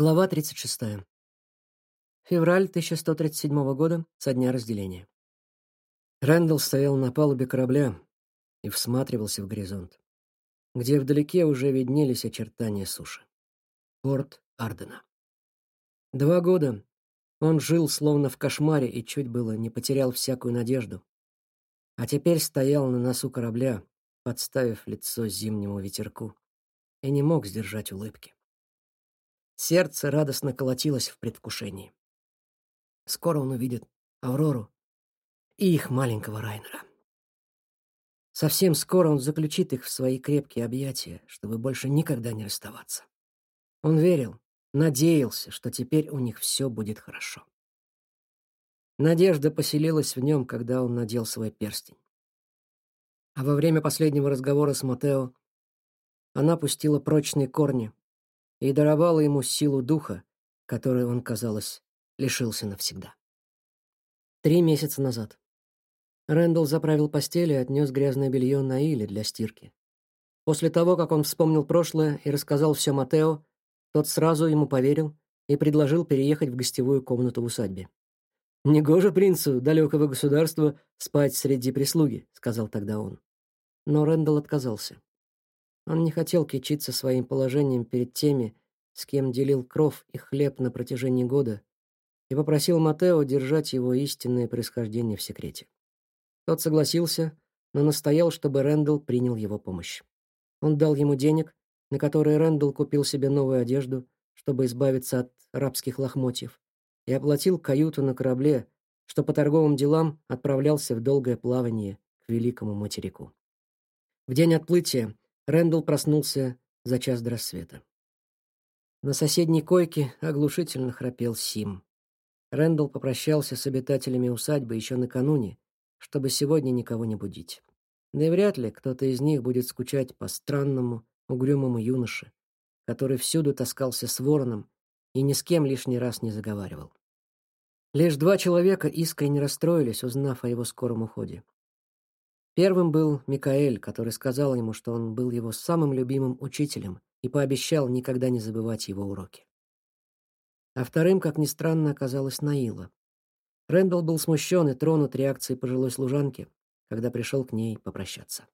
Глава 36. Февраль 1137 года, со дня разделения. Рэндалл стоял на палубе корабля и всматривался в горизонт, где вдалеке уже виднелись очертания суши. Порт Ардена. Два года он жил словно в кошмаре и чуть было не потерял всякую надежду. А теперь стоял на носу корабля, подставив лицо зимнему ветерку, и не мог сдержать улыбки. Сердце радостно колотилось в предвкушении. Скоро он увидит Аврору и их маленького Райнера. Совсем скоро он заключит их в свои крепкие объятия, чтобы больше никогда не расставаться. Он верил, надеялся, что теперь у них все будет хорошо. Надежда поселилась в нем, когда он надел свой перстень. А во время последнего разговора с Матео она пустила прочные корни, и даровала ему силу духа, которой он, казалось, лишился навсегда. Три месяца назад. Рэндалл заправил постель и отнес грязное белье на Иле для стирки. После того, как он вспомнил прошлое и рассказал все Матео, тот сразу ему поверил и предложил переехать в гостевую комнату в усадьбе. «Негоже принцу далекого государства спать среди прислуги», — сказал тогда он. Но Рэндалл отказался. Он не хотел кичиться своим положением перед теми, с кем делил кров и хлеб на протяжении года, и попросил Матео держать его истинное происхождение в секрете. Тот согласился, но настоял, чтобы Рэндалл принял его помощь. Он дал ему денег, на которые Рэндалл купил себе новую одежду, чтобы избавиться от рабских лохмотьев, и оплатил каюту на корабле, что по торговым делам отправлялся в долгое плавание к великому материку. В день отплытия Рэндалл проснулся за час до рассвета. На соседней койке оглушительно храпел Сим. Рэндалл попрощался с обитателями усадьбы еще накануне, чтобы сегодня никого не будить. Да и вряд ли кто-то из них будет скучать по странному, угрюмому юноше, который всюду таскался с вороном и ни с кем лишний раз не заговаривал. Лишь два человека искренне расстроились, узнав о его скором уходе. Первым был Микаэль, который сказал ему, что он был его самым любимым учителем и пообещал никогда не забывать его уроки. А вторым, как ни странно, оказалась Наила. Рэндалл был смущен и тронут реакцией пожилой служанки, когда пришел к ней попрощаться.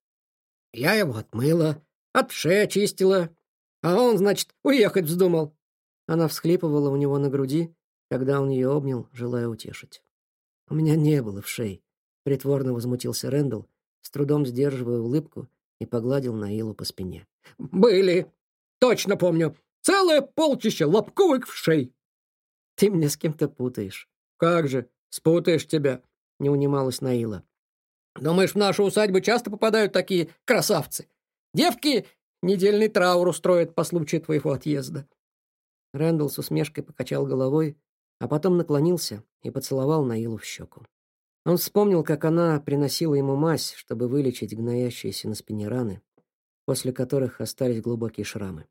«Я его отмыла, от шеи очистила, а он, значит, уехать вздумал». Она всхлипывала у него на груди, когда он ее обнял, желая утешить. «У меня не было в шее», — притворно возмутился Рэндалл, с трудом сдерживая улыбку, и погладил Наилу по спине. «Были! Точно помню! Целое полчища лобковых вшей!» «Ты меня с кем-то путаешь». «Как же, спутаешь тебя!» — не унималась Наила. «Думаешь, в нашу усадьбу часто попадают такие красавцы? Девки недельный траур устроят по случаю твоего отъезда». Рэндалл с усмешкой покачал головой, а потом наклонился и поцеловал Наилу в щеку. Он вспомнил, как она приносила ему мазь, чтобы вылечить гноящиеся на спине раны, после которых остались глубокие шрамы.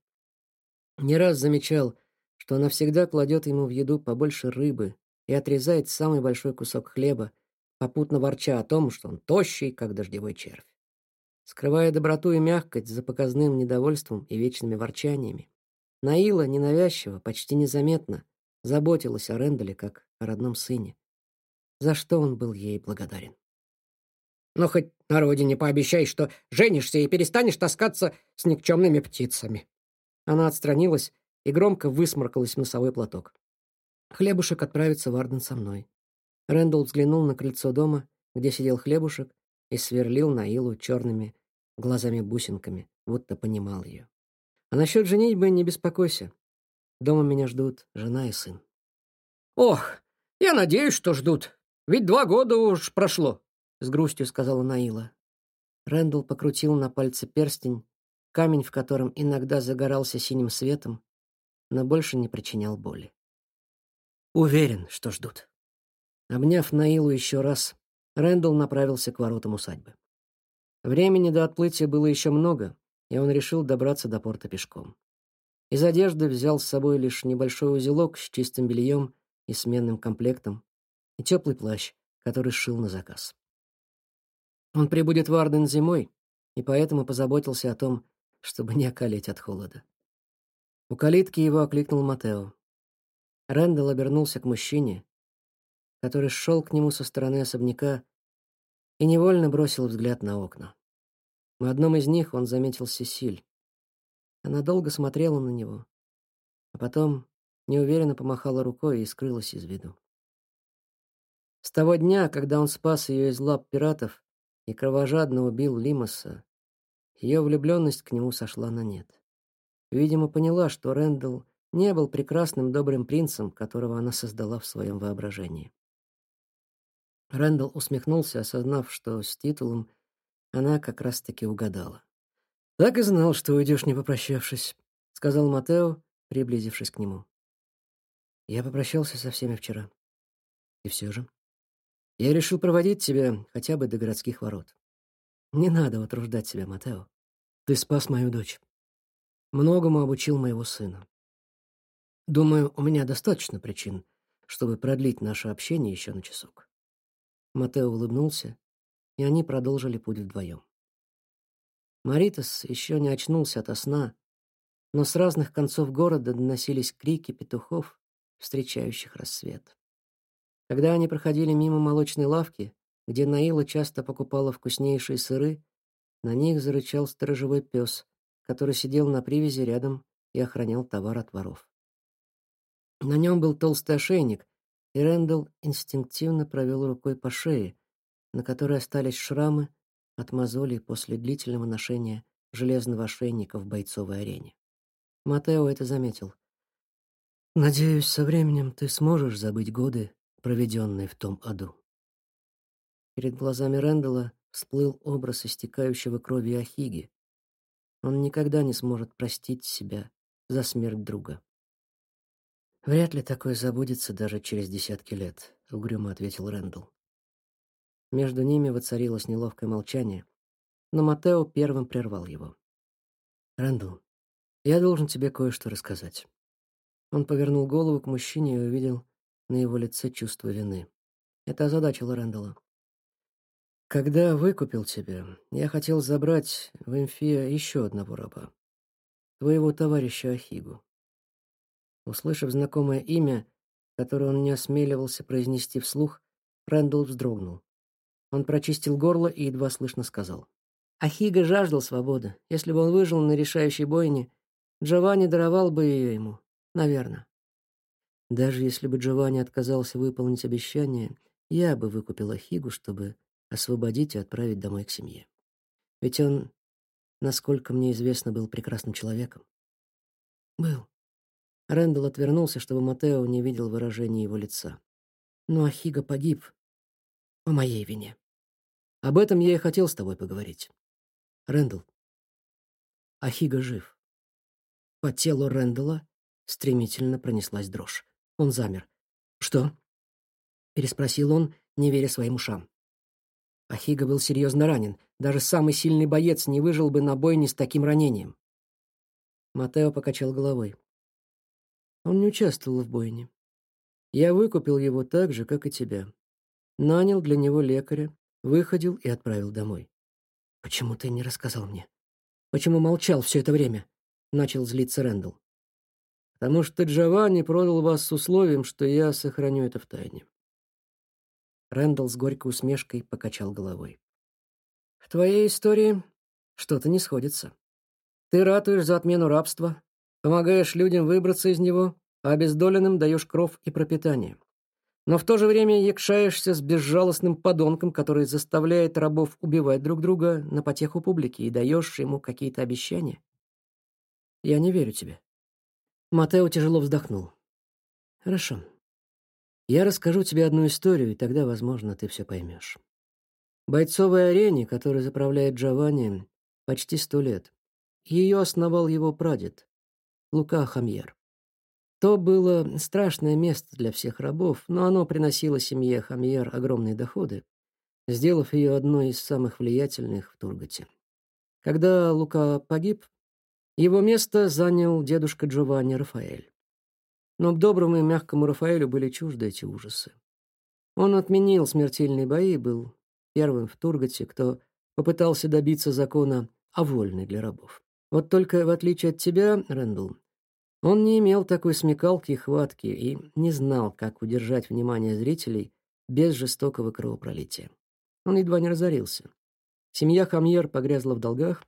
Не раз замечал, что она всегда кладет ему в еду побольше рыбы и отрезает самый большой кусок хлеба, попутно ворча о том, что он тощий, как дождевой червь. Скрывая доброту и мягкость за показным недовольством и вечными ворчаниями, Наила ненавязчиво, почти незаметно, заботилась о Рэндале как о родном сыне за что он был ей благодарен. «Ну, хоть на родине пообещай, что женишься и перестанешь таскаться с никчемными птицами». Она отстранилась и громко высморкалась в носовой платок. Хлебушек отправится в Арден со мной. Рэндалл взглянул на крыльцо дома, где сидел хлебушек, и сверлил Наилу черными глазами-бусинками, будто понимал ее. А насчет женитьбы не беспокойся. Дома меня ждут жена и сын. «Ох, я надеюсь, что ждут», ведь два года уж прошло, — с грустью сказала Наила. Рэндалл покрутил на пальце перстень, камень в котором иногда загорался синим светом, но больше не причинял боли. Уверен, что ждут. Обняв Наилу еще раз, Рэндалл направился к воротам усадьбы. Времени до отплытия было еще много, и он решил добраться до порта пешком. Из одежды взял с собой лишь небольшой узелок с чистым бельем и сменным комплектом, и теплый плащ, который сшил на заказ. Он прибудет в Арден зимой, и поэтому позаботился о том, чтобы не околеть от холода. У калитки его окликнул Матео. Рэндалл обернулся к мужчине, который шел к нему со стороны особняка и невольно бросил взгляд на окна. В одном из них он заметил Сесиль. Она долго смотрела на него, а потом неуверенно помахала рукой и скрылась из виду. С того дня, когда он спас ее из лап пиратов и кровожадно убил Лимаса, ее влюбленность к нему сошла на нет. Видимо, поняла, что Рэндалл не был прекрасным добрым принцем, которого она создала в своем воображении. Рэндалл усмехнулся, осознав, что с титулом она как раз-таки угадала. «Так и знал, что уйдешь, не попрощавшись», — сказал Матео, приблизившись к нему. «Я попрощался со всеми вчера. И все же. Я решил проводить тебя хотя бы до городских ворот. Не надо утруждать себя, Матео. Ты спас мою дочь. Многому обучил моего сына. Думаю, у меня достаточно причин, чтобы продлить наше общение еще на часок. Матео улыбнулся, и они продолжили путь вдвоем. Маритас еще не очнулся ото сна, но с разных концов города доносились крики петухов, встречающих рассвет. Когда они проходили мимо молочной лавки, где Наила часто покупала вкуснейшие сыры, на них зарычал сторожевой пес, который сидел на привязи рядом и охранял товар от воров. На нем был толстый ошейник, и Рэндалл инстинктивно провел рукой по шее, на которой остались шрамы от мозолей после длительного ношения железного ошейника в бойцовой арене. Матео это заметил. «Надеюсь, со временем ты сможешь забыть годы, проведенные в том аду». Перед глазами Рэндалла всплыл образ истекающего крови Ахиги. Он никогда не сможет простить себя за смерть друга. «Вряд ли такое забудется даже через десятки лет», — угрюмо ответил Рэндалл. Между ними воцарилось неловкое молчание, но Матео первым прервал его. «Рэндалл, я должен тебе кое-что рассказать». Он повернул голову к мужчине и увидел на его лице чувство вины. Это озадачило Рэндалла. «Когда выкупил тебя, я хотел забрать в Эмфия еще одного раба, твоего товарища Ахигу. Услышав знакомое имя, которое он не осмеливался произнести вслух, Рэндалл вздрогнул. Он прочистил горло и едва слышно сказал. Ахига жаждал свободы. Если бы он выжил на решающей бойне, Джованни даровал бы ее ему, наверное. Даже если бы Джованни отказался выполнить обещание, я бы выкупил Ахигу, чтобы освободить и отправить домой к семье. Ведь он, насколько мне известно, был прекрасным человеком. Был. Рэндалл отвернулся, чтобы Матео не видел выражения его лица. Но Ахига погиб по моей вине. Об этом я и хотел с тобой поговорить. Рэндалл, Ахига жив. По телу Рэндалла стремительно пронеслась дрожь. Он замер. «Что?» — переспросил он, не веря своим ушам. Ахига был серьезно ранен. Даже самый сильный боец не выжил бы на бойне с таким ранением. Матео покачал головой. Он не участвовал в бойне. Я выкупил его так же, как и тебя. Нанял для него лекаря, выходил и отправил домой. Почему ты не рассказал мне? Почему молчал все это время? Начал злиться Рэндалл. Потому что Джованни продал вас с условием, что я сохраню это в тайне. Рэндалл с горькой усмешкой покачал головой. В твоей истории что-то не сходится. Ты ратуешь за отмену рабства, Помогаешь людям выбраться из него, а обездоленным даешь кров и пропитание. Но в то же время якшаешься с безжалостным подонком, который заставляет рабов убивать друг друга на потеху публики и даешь ему какие-то обещания. Я не верю тебе. Матео тяжело вздохнул. Хорошо. Я расскажу тебе одну историю, и тогда, возможно, ты все поймешь. Бойцовой арене, которой заправляет Джованни, почти сто лет. Ее основал его прадед, Лука Хамьер. То было страшное место для всех рабов, но оно приносило семье Хамьер огромные доходы, сделав ее одной из самых влиятельных в Турготе. Когда Лука погиб, его место занял дедушка Джованни Рафаэль. Но к доброму и мягкому Рафаэлю были чужды эти ужасы. Он отменил смертельные бои, был первым в Турготе, кто попытался добиться закона о вольной для рабов. Вот только в отличие от тебя, Рэндалл, Он не имел такой смекалки и хватки и не знал, как удержать внимание зрителей без жестокого кровопролития. Он едва не разорился. Семья Хамьер погрязла в долгах,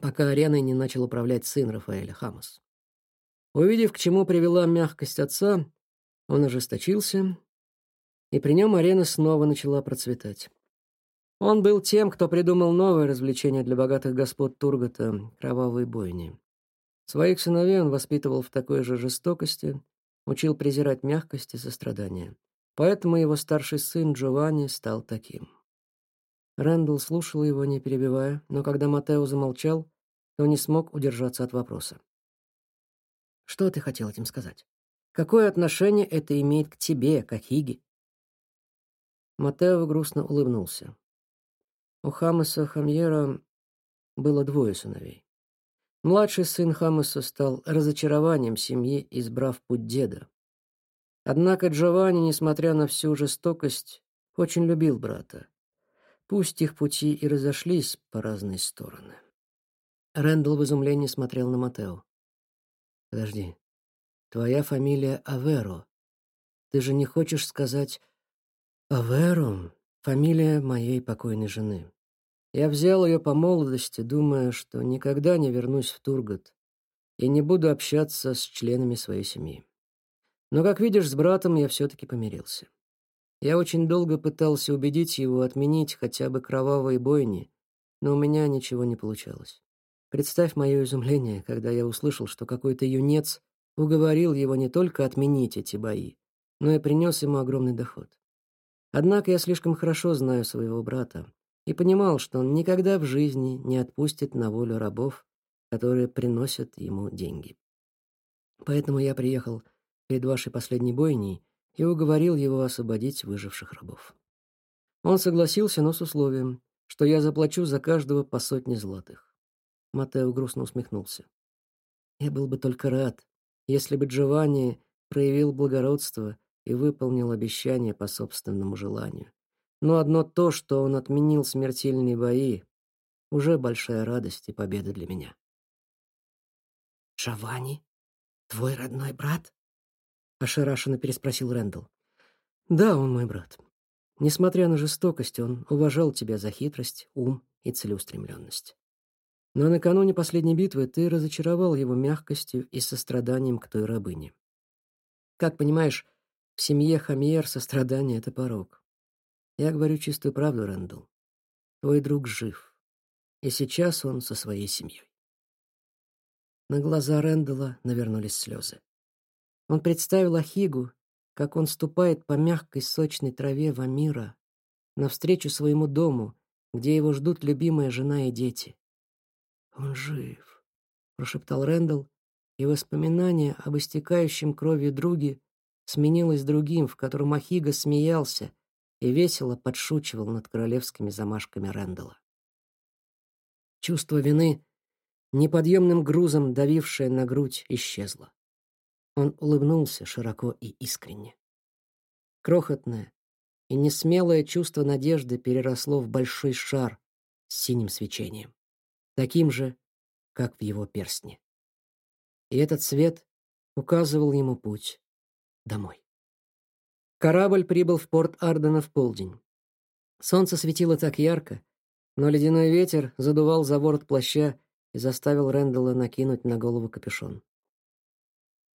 пока ареной не начал управлять сын Рафаэля Хамас. Увидев, к чему привела мягкость отца, он ожесточился, и при нем арена снова начала процветать. Он был тем, кто придумал новое развлечение для богатых господ Тургота — кровавые бойни. Своих сыновей он воспитывал в такой же жестокости, учил презирать мягкость и сострадание. Поэтому его старший сын Джованни стал таким. Рэндалл слушал его, не перебивая, но когда Матео замолчал, то не смог удержаться от вопроса. «Что ты хотел этим сказать? Какое отношение это имеет к тебе, к Ахиге?» Матео грустно улыбнулся. У Хамеса Хамьера было двое сыновей. Младший сын Хамеса стал разочарованием семьи, избрав путь деда. Однако Джованни, несмотря на всю жестокость, очень любил брата. Пусть их пути и разошлись по разные стороны. Рэндалл в изумлении смотрел на Матео. «Подожди, твоя фамилия Аверо. Ты же не хочешь сказать Аверо — фамилия моей покойной жены. Я взял ее по молодости, думая, что никогда не вернусь в Тургот и не буду общаться с членами своей семьи. Но, как видишь, с братом я все-таки помирился. Я очень долго пытался убедить его отменить хотя бы кровавые бойни, но у меня ничего не получалось. Представь мое изумление, когда я услышал, что какой-то юнец уговорил его не только отменить эти бои, но и принес ему огромный доход. Однако я слишком хорошо знаю своего брата, и понимал, что он никогда в жизни не отпустит на волю рабов, которые приносят ему деньги. Поэтому я приехал перед вашей последней бойней и уговорил его освободить выживших рабов. Он согласился, но с условием, что я заплачу за каждого по сотне златых. Матео грустно усмехнулся. Я был бы только рад, если бы Джованни проявил благородство и выполнил обещание по собственному желанию. Но одно то, что он отменил смертельные бои, уже большая радость и победа для меня. «Джованни? Твой родной брат?» — ошарашенно переспросил Рэндалл. «Да, он мой брат. Несмотря на жестокость, он уважал тебя за хитрость, ум и целеустремленность. Но накануне последней битвы ты разочаровал его мягкостью и состраданием к той рабыне. Как понимаешь, в семье Хамьер сострадание — это порог. Я говорю чистую правду, Рэндалл. Твой друг жив. И сейчас он со своей семьей. На глаза Рэндалла навернулись слезы. Он представил Ахигу, как он ступает по мягкой сочной траве Вамира навстречу своему дому, где его ждут любимая жена и дети. «Он жив», — прошептал Рэндалл, и воспоминание об истекающем кровью друге сменилось другим, в котором Ахига смеялся и весело подшучивал над королевскими замашками Рэндала. Чувство вины, неподъемным грузом давившее на грудь, исчезло. Он улыбнулся широко и искренне. Крохотное и несмелое чувство надежды переросло в большой шар с синим свечением, таким же, как в его перстне. И этот свет указывал ему путь домой. Корабль прибыл в порт Ардена в полдень. Солнце светило так ярко, но ледяной ветер задувал за ворот плаща и заставил Рэндалла накинуть на голову капюшон.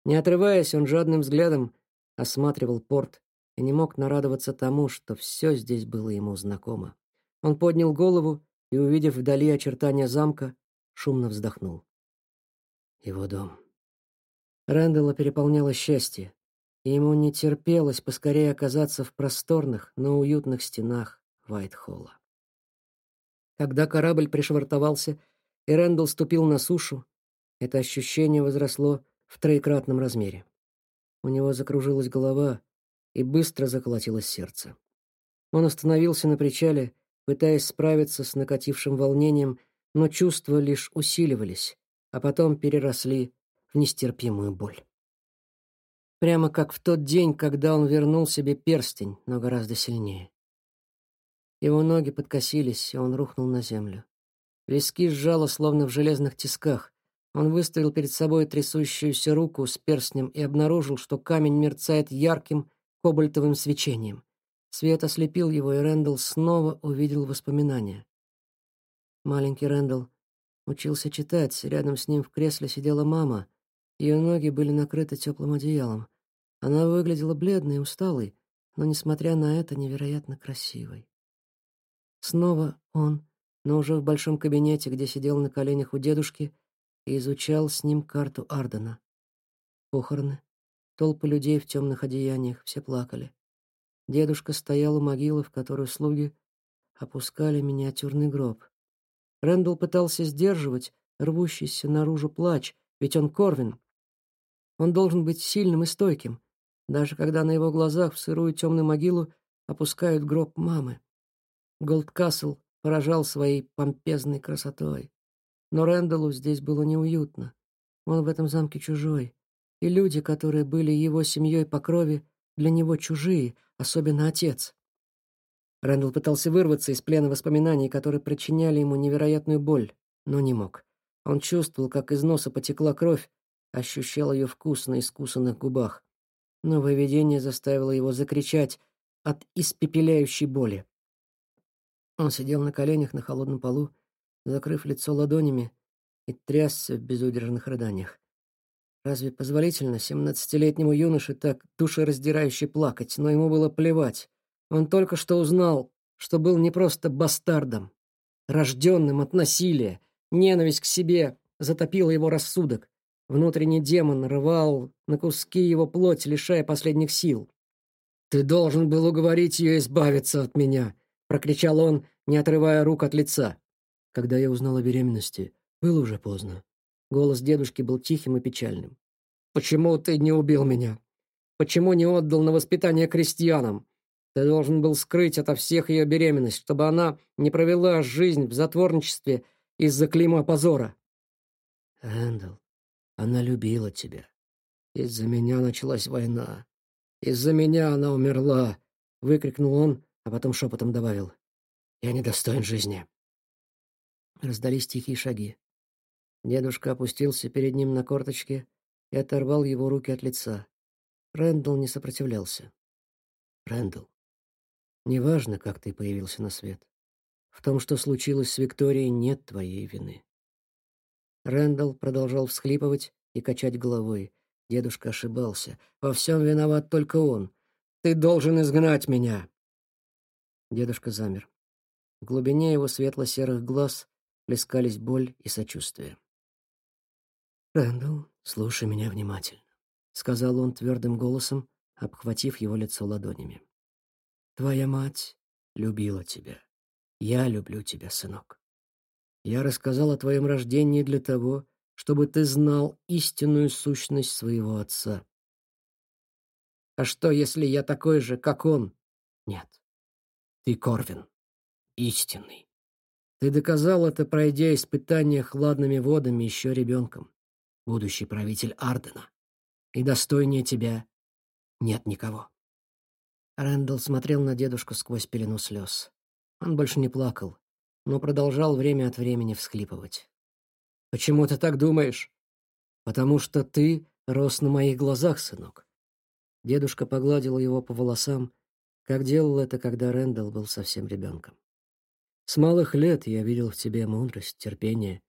Не отрываясь, он жадным взглядом осматривал порт и не мог нарадоваться тому, что все здесь было ему знакомо. Он поднял голову и, увидев вдали очертания замка, шумно вздохнул. Его дом. Рэндалла переполняло счастье и ему не терпелось поскорее оказаться в просторных, но уютных стенах Вайтхолла. Когда корабль пришвартовался, и Рэндалл ступил на сушу, это ощущение возросло в троекратном размере. У него закружилась голова и быстро заколотилось сердце. Он остановился на причале, пытаясь справиться с накатившим волнением, но чувства лишь усиливались, а потом переросли в нестерпимую боль. Прямо как в тот день, когда он вернул себе перстень, но гораздо сильнее. Его ноги подкосились, и он рухнул на землю. Виски сжало, словно в железных тисках. Он выставил перед собой трясущуюся руку с перстнем и обнаружил, что камень мерцает ярким кобальтовым свечением. Свет ослепил его, и Рэндалл снова увидел воспоминания. Маленький Рэндалл учился читать. Рядом с ним в кресле сидела мама. Ее ноги были накрыты теплым одеялом. Она выглядела бледной и усталой, но, несмотря на это, невероятно красивой. Снова он, но уже в большом кабинете, где сидел на коленях у дедушки, и изучал с ним карту Ардена. Похороны. Толпы людей в темных одеяниях, все плакали. Дедушка стоял у могилы, в которую слуги опускали миниатюрный гроб. Рэндалл пытался сдерживать рвущийся наружу плач, ведь он Корвин. Он должен быть сильным и стойким, даже когда на его глазах в сырую темную могилу опускают гроб мамы. Голдкасл поражал своей помпезной красотой. Но Рэндаллу здесь было неуютно. Он в этом замке чужой. И люди, которые были его семьей по крови, для него чужие, особенно отец. Рэндалл пытался вырваться из плена воспоминаний, которые причиняли ему невероятную боль, но не мог. Он чувствовал, как из носа потекла кровь, ощущал ее вкус на искусанных губах. Новое видение заставило его закричать от испепеляющей боли. Он сидел на коленях на холодном полу, закрыв лицо ладонями, и трясся в безудержных рыданиях. Разве позволительно семнадцатилетнему юноше так душераздирающе плакать? Но ему было плевать. Он только что узнал, что был не просто бастардом, рожденным от насилия. Ненависть к себе затопила его рассудок. Внутренний демон рвал на куски его плоть, лишая последних сил. «Ты должен был уговорить ее избавиться от меня!» — прокричал он, не отрывая рук от лица. Когда я узнал о беременности, было уже поздно. Голос дедушки был тихим и печальным. «Почему ты не убил меня? Почему не отдал на воспитание крестьянам? Ты должен был скрыть ото всех ее беременность, чтобы она не провела жизнь в затворничестве из-за клейма позора». «Эндл, она любила тебя. Из-за меня началась война. Из-за меня она умерла», — выкрикнул он, а потом шепотом добавил. «Я недостоин жизни». Раздались тихие шаги. Дедушка опустился перед ним на корточки и оторвал его руки от лица. Рэндалл не сопротивлялся. «Рэндалл, неважно, как ты появился на свет. В том, что случилось с Викторией, нет твоей вины». Рэндалл продолжал всхлипывать и качать головой. Дедушка ошибался. «Во всем виноват только он. Ты должен изгнать меня!» Дедушка замер. В глубине его светло-серых глаз плескались боль и сочувствие. «Рэндалл, слушай меня внимательно», — сказал он твердым голосом, обхватив его лицо ладонями. «Твоя мать любила тебя. Я люблю тебя, сынок. Я рассказал о твоем рождении для того, чтобы ты знал истинную сущность своего отца. А что, если я такой же, как он? Нет. Ты Корвин. Истинный. Ты доказал это, пройдя испытания хладными водами еще ребенком, будущий правитель Ардена. И достойнее тебя нет никого. Рэндалл смотрел на дедушку сквозь пелену слез. Он больше не плакал, но продолжал время от времени всхлипывать. «Почему ты так думаешь?» «Потому что ты рос на моих глазах, сынок». Дедушка погладил его по волосам, как делал это, когда Рэндалл был совсем ребенком. С малых лет я видел в тебе мудрость, терпение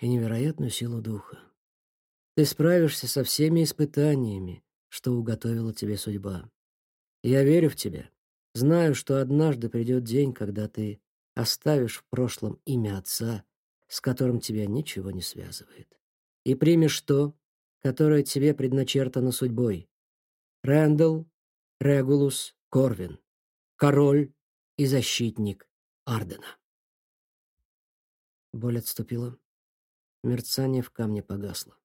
и невероятную силу духа. Ты справишься со всеми испытаниями, что уготовила тебе судьба. Я верю в тебя. Знаю, что однажды придет день, когда ты оставишь в прошлом имя отца, с которым тебя ничего не связывает, и примешь то, которое тебе предначертано судьбой. Рэндалл Регулус Корвин, король и защитник Ардена. Боль отступила. Мерцание в камне погасло.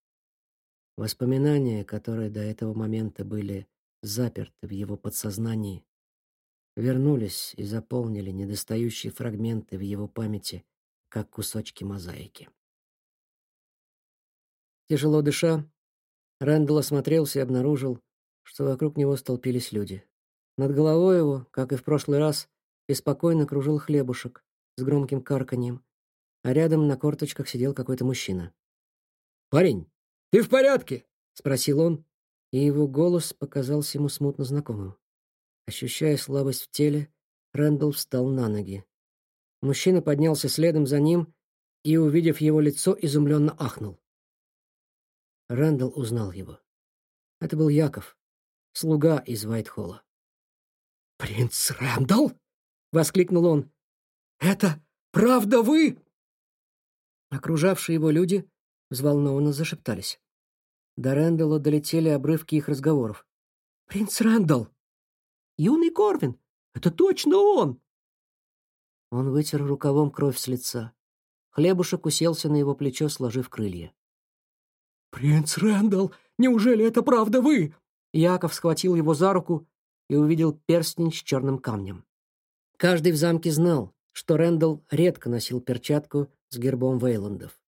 Воспоминания, которые до этого момента были заперты в его подсознании, вернулись и заполнили недостающие фрагменты в его памяти, как кусочки мозаики. Тяжело дыша, Рэндалл осмотрелся и обнаружил, что вокруг него столпились люди. Над головой его, как и в прошлый раз, беспокойно кружил хлебушек с громким карканьем, а рядом на корточках сидел какой-то мужчина. «Парень, ты в порядке?» — спросил он, и его голос показался ему смутно знакомым. Ощущая слабость в теле, Рэндалл встал на ноги. Мужчина поднялся следом за ним и, увидев его лицо, изумленно ахнул. Рэндалл узнал его. Это был Яков, слуга из Вайтхолла. «Принц Рэндалл?» — воскликнул он. «Это правда вы?» Окружавшие его люди взволнованно зашептались. До Рэндалла долетели обрывки их разговоров. «Принц Рэндалл! Юный Корвин! Это точно он!» Он вытер рукавом кровь с лица. Хлебушек уселся на его плечо, сложив крылья. «Принц Рэндалл, неужели это правда вы?» Яков схватил его за руку и увидел перстень с черным камнем. Каждый в замке знал, что Рэндалл редко носил перчатку с гербом Вейландов.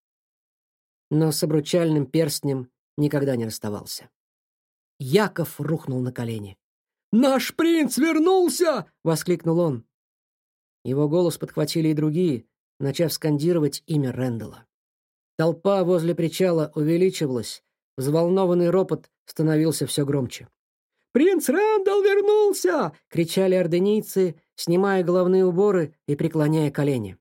Но с обручальным перстнем никогда не расставался. Яков рухнул на колени. «Наш принц вернулся!» — воскликнул он. Его голос подхватили и другие, начав скандировать имя Рэндалла. Толпа возле причала увеличивалась, взволнованный ропот становился все громче. «Принц Рэндалл вернулся!» — кричали орденийцы, снимая головные уборы и преклоняя колени.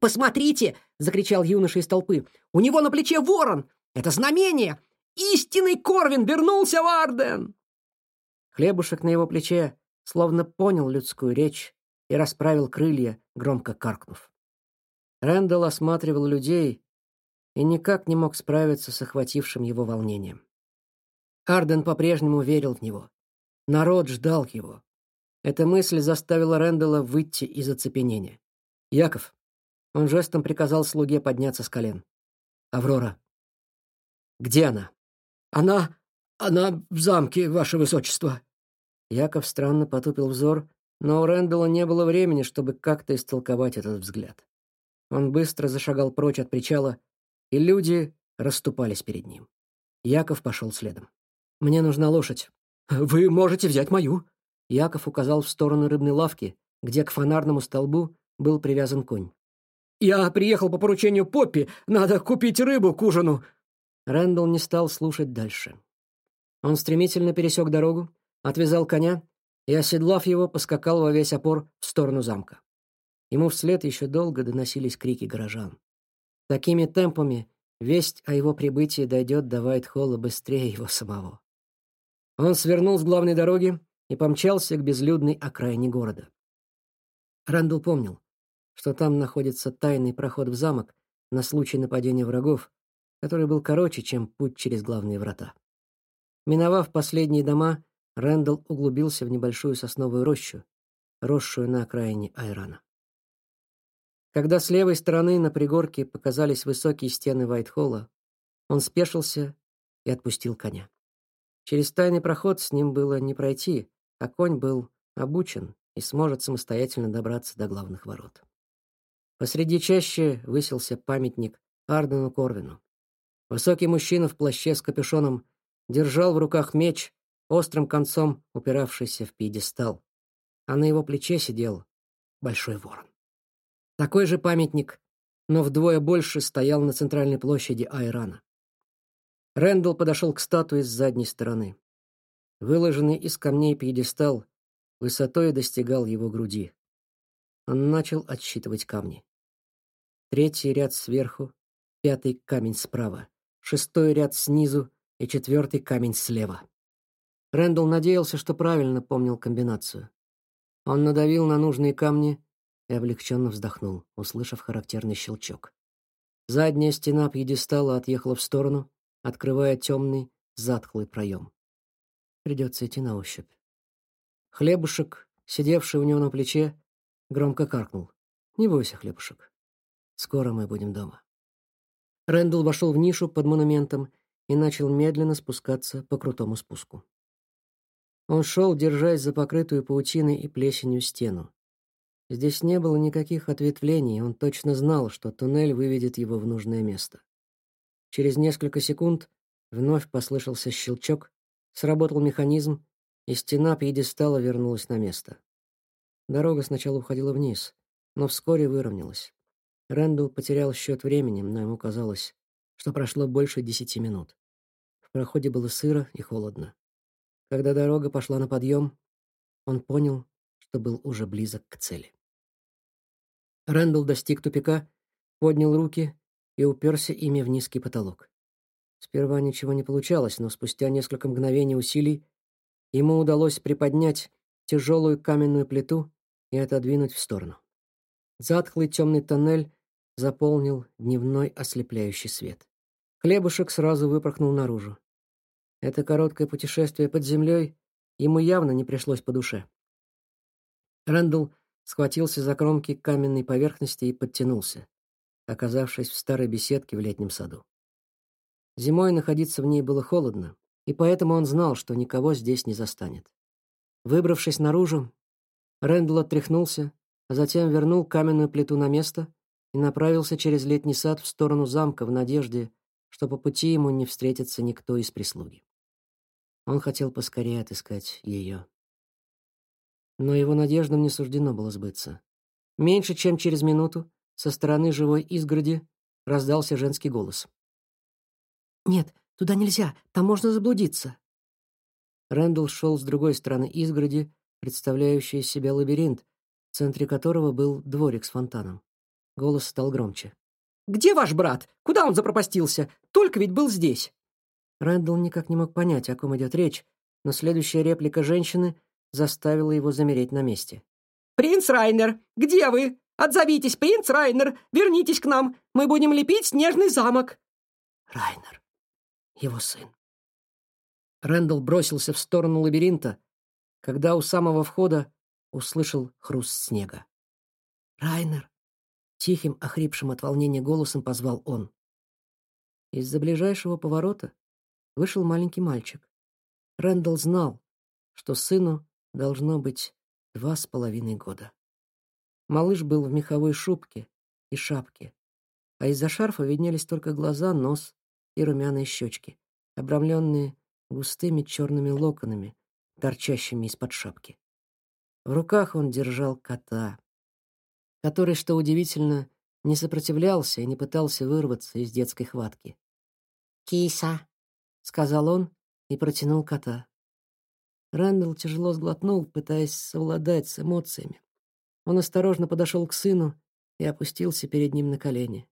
«Посмотрите!» — закричал юноша из толпы. «У него на плече ворон! Это знамение! Истинный Корвин вернулся в Арден!» Хлебушек на его плече словно понял людскую речь и расправил крылья, громко каркнув. Рэндалл осматривал людей и никак не мог справиться с охватившим его волнением. Арден по-прежнему верил в него. Народ ждал его. Эта мысль заставила Рэндалла выйти из оцепенения. «Яков!» Он жестом приказал слуге подняться с колен. «Аврора!» «Где она?» «Она... она в замке, ваше высочество!» Яков странно потупил взор, но у Рэндалла не было времени, чтобы как-то истолковать этот взгляд. Он быстро зашагал прочь от причала, и люди расступались перед ним. Яков пошел следом. «Мне нужна лошадь». «Вы можете взять мою». Яков указал в сторону рыбной лавки, где к фонарному столбу был привязан конь. «Я приехал по поручению Поппи. Надо купить рыбу к ужину». Рэндалл не стал слушать дальше. Он стремительно пересек дорогу, отвязал коня и, оседлав его, поскакал во весь опор в сторону замка. Ему вслед еще долго доносились крики горожан. Такими темпами весть о его прибытии дойдет до Вайтхолла быстрее его самого. Он свернул с главной дороги и помчался к безлюдной окраине города. Рэндалл помнил, что там находится тайный проход в замок на случай нападения врагов, который был короче, чем путь через главные врата. Миновав последние дома, Рэндалл углубился в небольшую сосновую рощу, росшую на окраине Айрана. Когда с левой стороны на пригорке показались высокие стены Вайтхолла, он спешился и отпустил коня. Через тайный проход с ним было не пройти, а конь был обучен и сможет самостоятельно добраться до главных ворот. Посреди чащи высился памятник Ардену Корвину. Высокий мужчина в плаще с капюшоном держал в руках меч, острым концом упиравшийся в пьедестал, а на его плече сидел большой ворон. Такой же памятник, но вдвое больше, стоял на центральной площади Айрана. Рэндалл подошел к статуе с задней стороны. Выложенный из камней пьедестал высотой достигал его груди. Он начал отсчитывать камни. Третий ряд сверху, пятый камень справа, шестой ряд снизу и четвертый камень слева. Рэндалл надеялся, что правильно помнил комбинацию. Он надавил на нужные камни и облегченно вздохнул, услышав характерный щелчок. Задняя стена пьедестала отъехала в сторону, открывая темный, затхлый проем. Придется идти на ощупь. Хлебушек, сидевший у него на плече, громко каркнул. «Не бойся, хлебушек. Скоро мы будем дома». Рэндалл вошел в нишу под монументом и начал медленно спускаться по крутому спуску. Он шел, держась за покрытую паутиной и плесенью стену. Здесь не было никаких ответвлений, он точно знал, что туннель выведет его в нужное место. Через несколько секунд вновь послышался щелчок, сработал механизм, и стена пьедестала вернулась на место. Дорога сначала уходила вниз, но вскоре выровнялась. Рэндалл потерял счет времени, но ему казалось, что прошло больше десяти минут. В проходе было сыро и холодно. Когда дорога пошла на подъем, он понял, что был уже близок к цели. Рэндалл достиг тупика, поднял руки и уперся ими в низкий потолок. Сперва ничего не получалось, но спустя несколько мгновений усилий ему удалось приподнять тяжелую каменную плиту и отодвинуть в сторону. Затхлый темный тоннель заполнил дневной ослепляющий свет. Хлебушек сразу выпорхнул наружу. Это короткое путешествие под землей ему явно не пришлось по душе. Рэндалл схватился за кромки каменной поверхности и подтянулся, оказавшись в старой беседке в летнем саду. Зимой находиться в ней было холодно, и поэтому он знал, что никого здесь не застанет. Выбравшись наружу, Рэндалл отряхнулся, а затем вернул каменную плиту на место и направился через летний сад в сторону замка в надежде, что по пути ему не встретится никто из прислуги. Он хотел поскорее отыскать ее. Но его надеждам не суждено было сбыться. Меньше чем через минуту со стороны живой изгороди раздался женский голос. «Нет, туда нельзя, там можно заблудиться». Рэндалл шел с другой стороны изгороди, представляющей из себя лабиринт, в центре которого был дворик с фонтаном. Голос стал громче. «Где ваш брат? Куда он запропастился? Только ведь был здесь!» Рэндалл никак не мог понять, о ком идет речь, но следующая реплика женщины заставила его замереть на месте. «Принц Райнер, где вы? Отзовитесь, принц Райнер! Вернитесь к нам! Мы будем лепить снежный замок!» Райнер. Его сын. Рэндалл бросился в сторону лабиринта, когда у самого входа услышал хруст снега. «Райнер!» Тихим, охрипшим от волнения голосом позвал он. Из-за ближайшего поворота вышел маленький мальчик. Рэндалл знал, что сыну должно быть два с половиной года. Малыш был в меховой шубке и шапке, а из-за шарфа виднелись только глаза, нос и румяные щечки, обрамленные густыми черными локонами, торчащими из-под шапки. В руках он держал кота, который, что удивительно, не сопротивлялся и не пытался вырваться из детской хватки. «Киса», — сказал он и протянул кота. Рэндалл тяжело сглотнул, пытаясь совладать с эмоциями. Он осторожно подошел к сыну и опустился перед ним на колени.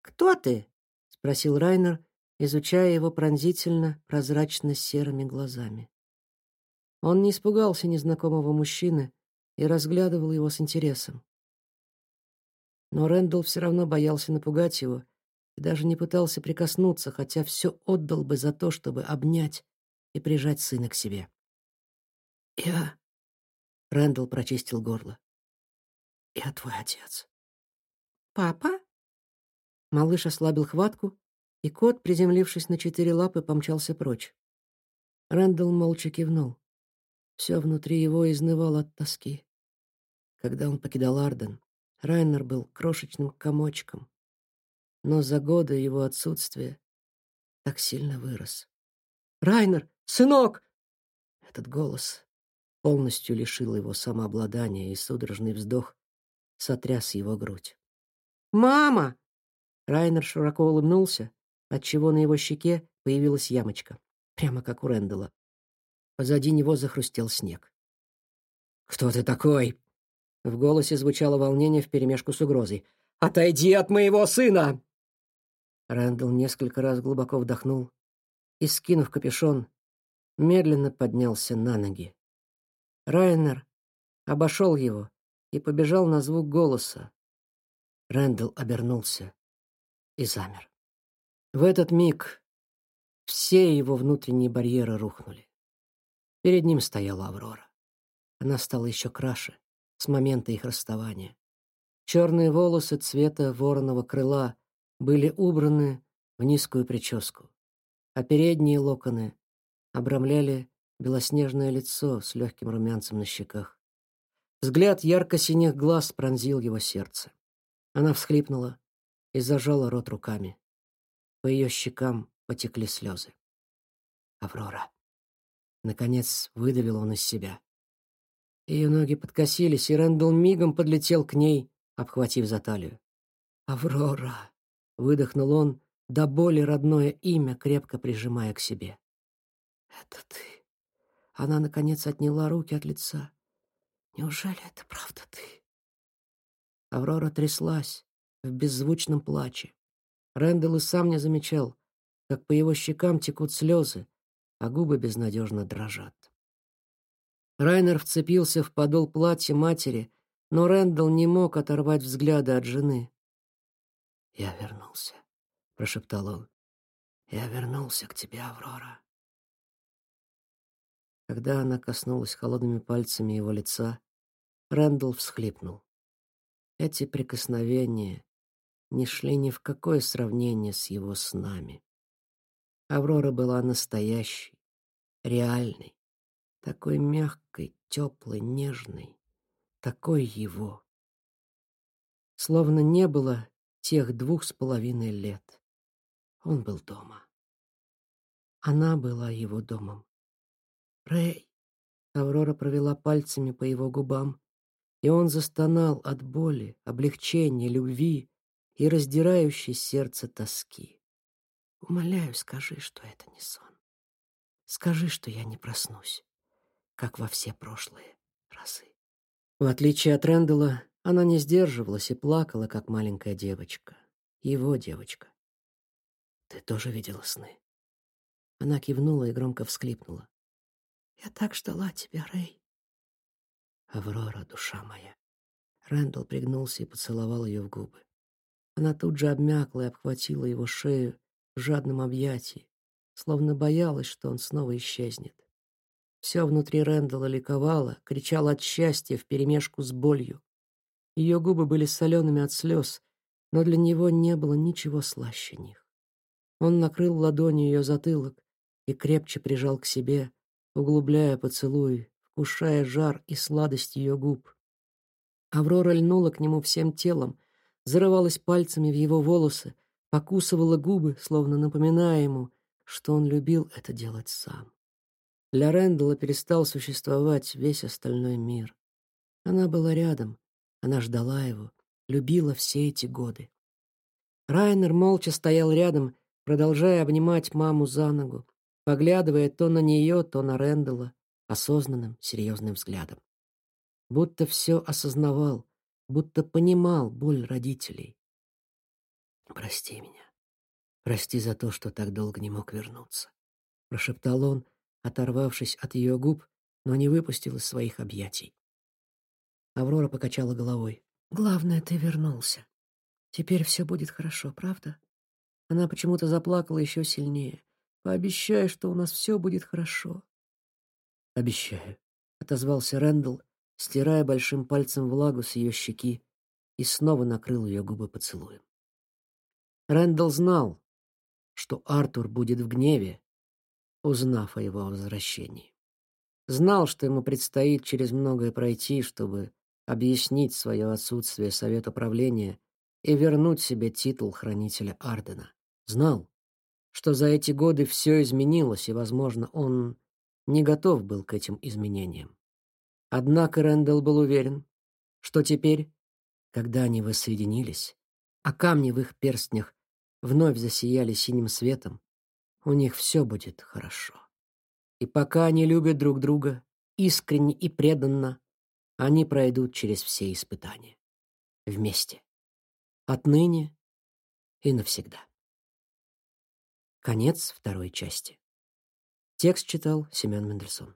«Кто ты?» — спросил Райнер, изучая его пронзительно прозрачно-серыми глазами. Он не испугался незнакомого мужчины, и разглядывал его с интересом. Но Рэндалл все равно боялся напугать его и даже не пытался прикоснуться, хотя все отдал бы за то, чтобы обнять и прижать сына к себе. «Я...» — Рэндалл прочистил горло. «Я твой отец». «Папа?» Малыш ослабил хватку, и кот, приземлившись на четыре лапы, помчался прочь. Рэндалл молча кивнул. Все внутри его изнывало от тоски. Когда он покидал Арден, Райнер был крошечным комочком, но за годы его отсутствия так сильно вырос. «Райнер! Сынок!» Этот голос полностью лишил его самообладания, и судорожный вздох сотряс его грудь. «Мама!» Райнер широко улыбнулся, отчего на его щеке появилась ямочка, прямо как у Рэндала. Позади него захрустел снег. «Кто ты такой?» В голосе звучало волнение вперемешку с угрозой. «Отойди от моего сына!» Рэндалл несколько раз глубоко вдохнул и, скинув капюшон, медленно поднялся на ноги. Райнер обошел его и побежал на звук голоса. Рэндалл обернулся и замер. В этот миг все его внутренние барьеры рухнули. Перед ним стояла Аврора. Она стала еще краше, с момента их расставания. Черные волосы цвета вороного крыла были убраны в низкую прическу, а передние локоны обрамляли белоснежное лицо с легким румянцем на щеках. Взгляд ярко-синих глаз пронзил его сердце. Она всхлипнула и зажала рот руками. По ее щекам потекли слезы. «Аврора!» Наконец выдавил он из себя. Ее ноги подкосились, и Рэндалл мигом подлетел к ней, обхватив за талию. «Аврора!» выдохнул он, до боли родное имя, крепко прижимая к себе. «Это ты!» Она, наконец, отняла руки от лица. «Неужели это правда ты?» Аврора тряслась в беззвучном плаче. Рэндалл и сам не замечал, как по его щекам текут слезы, а губы безнадежно дрожат. Райнер вцепился в подол платья матери, но Рэндалл не мог оторвать взгляда от жены. «Я вернулся», — прошептал он. «Я вернулся к тебе, Аврора». Когда она коснулась холодными пальцами его лица, Рэндалл всхлипнул. Эти прикосновения не шли ни в какое сравнение с его снами. Аврора была настоящей, реальной, такой мягкой, теплой, нежной, такой его. Словно не было тех двух с половиной лет. Он был дома. Она была его домом. Рэй. Аврора провела пальцами по его губам, и он застонал от боли, облегчения, любви и раздирающей сердце тоски. Умоляю, скажи, что это не сон. Скажи, что я не проснусь, как во все прошлые разы. В отличие от Рэндала, она не сдерживалась и плакала, как маленькая девочка. Его девочка. Ты тоже видела сны? Она кивнула и громко всхлипнула. Я так ждала тебя, Рэй. Аврора, душа моя. Рэндалл пригнулся и поцеловал ее в губы. Она тут же обмякла и обхватила его шею в жадном объятии, словно боялась, что он снова исчезнет. Все внутри Рэндалла ликовало, кричало от счастья вперемешку с болью. Ее губы были солеными от слез, но для него не было ничего слаще них. Он накрыл ладонью ее затылок и крепче прижал к себе, углубляя поцелуй, вкушая жар и сладость ее губ. Аврора льнула к нему всем телом, зарывалась пальцами в его волосы, покусывала губы, словно напоминая ему, что он любил это делать сам. Для Рэндалла перестал существовать весь остальной мир. Она была рядом, она ждала его, любила все эти годы. Райнер молча стоял рядом, продолжая обнимать маму за ногу, поглядывая то на нее, то на Рэндалла осознанным, серьезным взглядом. Будто все осознавал, будто понимал боль родителей. «Прости меня. Прости за то, что так долго не мог вернуться», — прошептал он, оторвавшись от ее губ, но не выпустил из своих объятий. Аврора покачала головой. «Главное, ты вернулся. Теперь все будет хорошо, правда?» Она почему-то заплакала еще сильнее. Пообещай, что у нас все будет хорошо. Обещаю, отозвался Рэндалл, стирая большим пальцем влагу с ее щеки и снова накрыл ее губы поцелуем. Рэндалл знал, что Артур будет в гневе, узнав о его возвращении. Знал, что ему предстоит через многое пройти, чтобы объяснить свое отсутствие совет управления и вернуть себе титул хранителя Ардена. Знал, что за эти годы все изменилось, и, возможно, он не готов был к этим изменениям. Однако Рэндалл был уверен, что теперь, когда они воссоединились, а камни в их перстнях вновь засияли синим светом, у них все будет хорошо. И пока они любят друг друга, искренне и преданно, они пройдут через все испытания. Вместе. Отныне и навсегда. Конец второй части. Текст читал Семен Мендельсон.